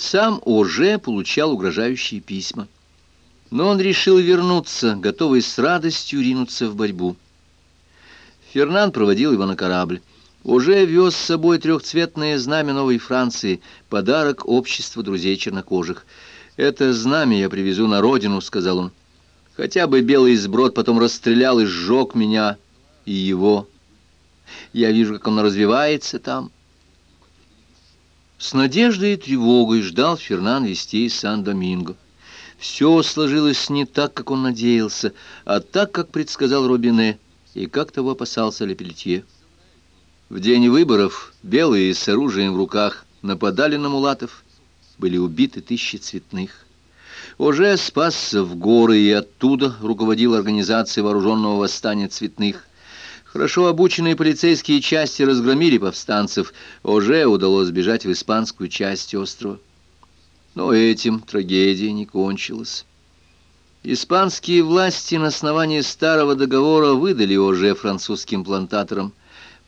Сам Оже получал угрожающие письма. Но он решил вернуться, готовый с радостью ринуться в борьбу. Фернан проводил его на корабль. Уже вез с собой трехцветное знамя Новой Франции, подарок обществу друзей чернокожих. «Это знамя я привезу на родину», — сказал он. «Хотя бы белый сброд потом расстрелял и сжег меня и его. Я вижу, как оно развивается там». С надеждой и тревогой ждал Фернан вестей Сан-Доминго. Все сложилось не так, как он надеялся, а так, как предсказал Робине, и как того опасался Лепельтье. В день выборов белые с оружием в руках нападали на мулатов, были убиты тысячи цветных. Уже спасся в горы и оттуда руководил организацией вооруженного восстания цветных. Хорошо обученные полицейские части разгромили повстанцев, уже удалось сбежать в испанскую часть острова. Но этим трагедия не кончилась. Испанские власти на основании старого договора выдали Оже французским плантаторам.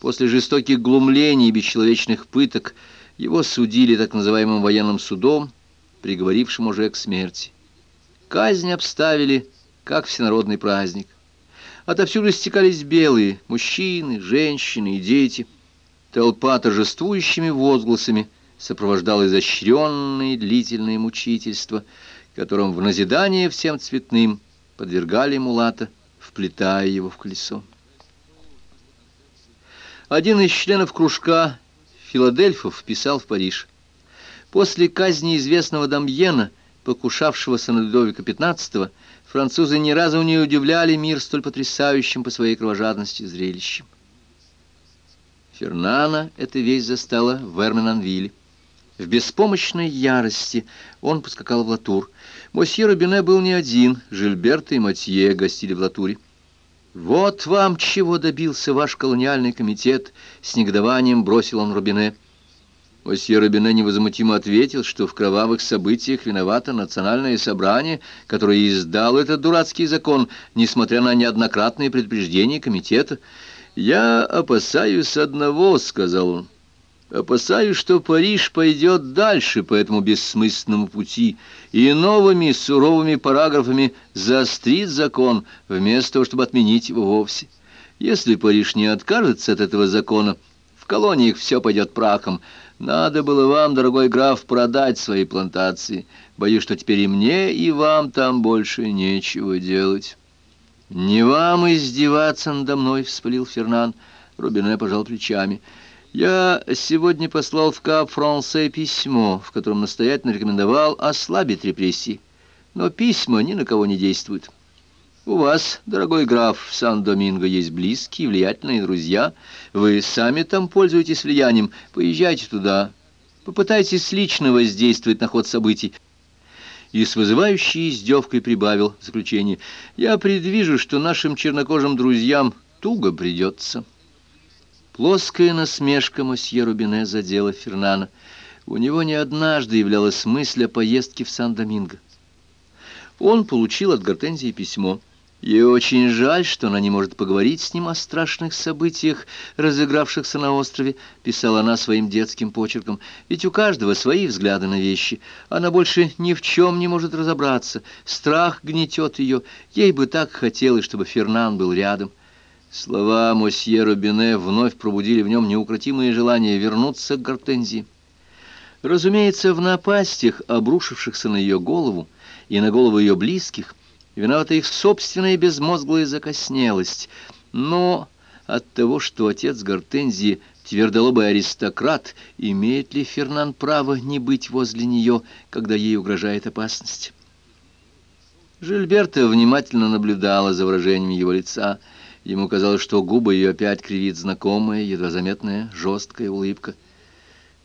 После жестоких глумлений и бесчеловечных пыток его судили так называемым военным судом, приговорившим уже к смерти. Казнь обставили, как всенародный праздник. Отовсюду стекались белые, мужчины, женщины и дети. Толпа торжествующими возгласами сопровождала изощренные длительные мучительства, которым в назидание всем цветным подвергали мулата, вплетая его в колесо. Один из членов кружка Филадельфов писал в Париж. После казни известного Дамьена, покушавшегося на Людовика XV, Французы ни разу не удивляли мир столь потрясающим по своей кровожадности зрелищем. Фернана эта весть застала в Эрменанвилле. В беспомощной ярости он поскакал в Латур. Мосье Робине был не один, Жильберт и Матье гостили в Латуре. «Вот вам чего добился ваш колониальный комитет!» — с негодованием бросил он Робине. Осье Робине невозмутимо ответил, что в кровавых событиях виновато национальное собрание, которое издало этот дурацкий закон, несмотря на неоднократные предупреждения комитета. «Я опасаюсь одного», — сказал он. «Опасаюсь, что Париж пойдет дальше по этому бессмысленному пути и новыми суровыми параграфами заострит закон, вместо того, чтобы отменить его вовсе. Если Париж не откажется от этого закона, колониях все пойдет прахом». Надо было вам, дорогой граф, продать свои плантации. Боюсь, что теперь и мне, и вам там больше нечего делать. Не вам издеваться надо мной, — вспылил Фернан. Рубине пожал плечами. Я сегодня послал в Кап-Франсе письмо, в котором настоятельно рекомендовал ослабить репрессии. Но письма ни на кого не действуют. У вас, дорогой граф, в Сан-Доминго есть близкие, влиятельные друзья. Вы сами там пользуетесь влиянием. Поезжайте туда. Попытайтесь лично воздействовать на ход событий. И с вызывающей издевкой прибавил заключение. Я предвижу, что нашим чернокожим друзьям туго придется. Плоская насмешка мосье Рубине задела Фернана. У него не однажды являлась мысль о поездке в Сан-Доминго. Он получил от Гортензии письмо — Ей очень жаль, что она не может поговорить с ним о страшных событиях, разыгравшихся на острове, писала она своим детским почерком, ведь у каждого свои взгляды на вещи. Она больше ни в чем не может разобраться, страх гнетет ее, ей бы так хотелось, чтобы Фернан был рядом. Слова мосье Робине вновь пробудили в нем неукротимое желание вернуться к Гортензии. Разумеется, в напастях, обрушившихся на ее голову и на голову ее близких, Виновата их собственная безмозглая закоснелость. Но от того, что отец Гортензии твердолобый аристократ, имеет ли Фернан право не быть возле нее, когда ей угрожает опасность? Жильберта внимательно наблюдала за выражением его лица. Ему казалось, что губы ее опять кривит знакомая, едва заметная, жесткая улыбка.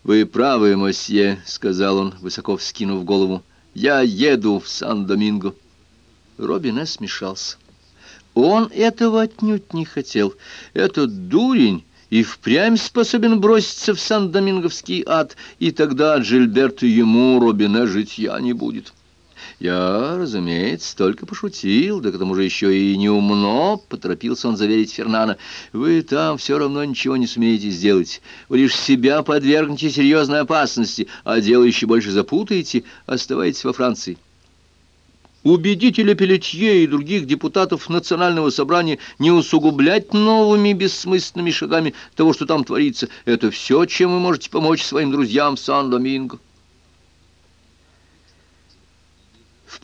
«Вы правы, мосье», — сказал он, высоко вскинув голову. «Я еду в Сан-Доминго». Робин смешался. Он этого отнюдь не хотел. Этот дурень и впрямь способен броситься в Сан-Доминговский ад, и тогда от Жильберта ему, Робина, житья не будет. «Я, разумеется, только пошутил, да к тому же еще и не умно», — поторопился он заверить Фернана. «Вы там все равно ничего не сумеете сделать. Вы лишь себя подвергнете серьезной опасности, а дело еще больше запутаете. Оставайтесь во Франции». Убедите Лепелетье и других депутатов Национального собрания не усугублять новыми бессмысленными шагами того, что там творится. Это все, чем вы можете помочь своим друзьям в Сан-Доминго.